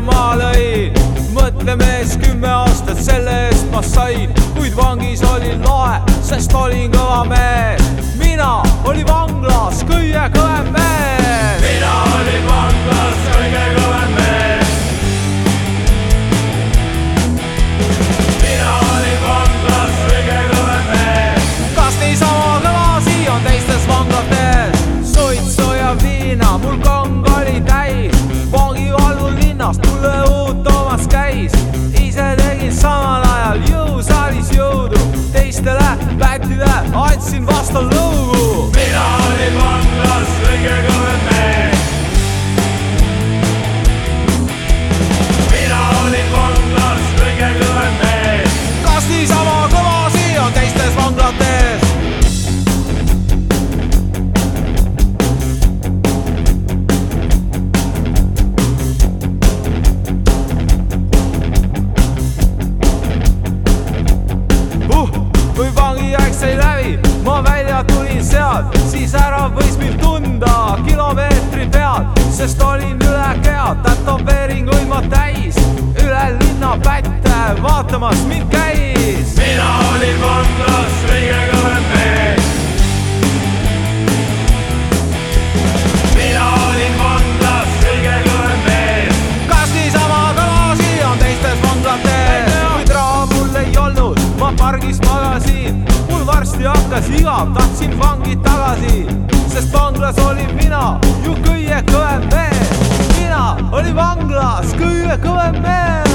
maha lõin. mõtle mees, kümme aastat selle eest ma sain, kuid vangis oli lahe, sest olin kõva mees. Andsin vastu lõugu. Vangiaeg sai läbi, ma välja tulin sealt, siis ära võis mind tunda kilomeetri pealt, sest olin üle kea. Tätoveeringuid ma täis, üle linna pätte vaatamas mind käis. Ma pargis magasin, mul varsti hakkas igav, tahtsin vangi tagasi, sest vanglas olin mina ju kõige kõvem mees. mina olin vanglas kõige kõvem mees.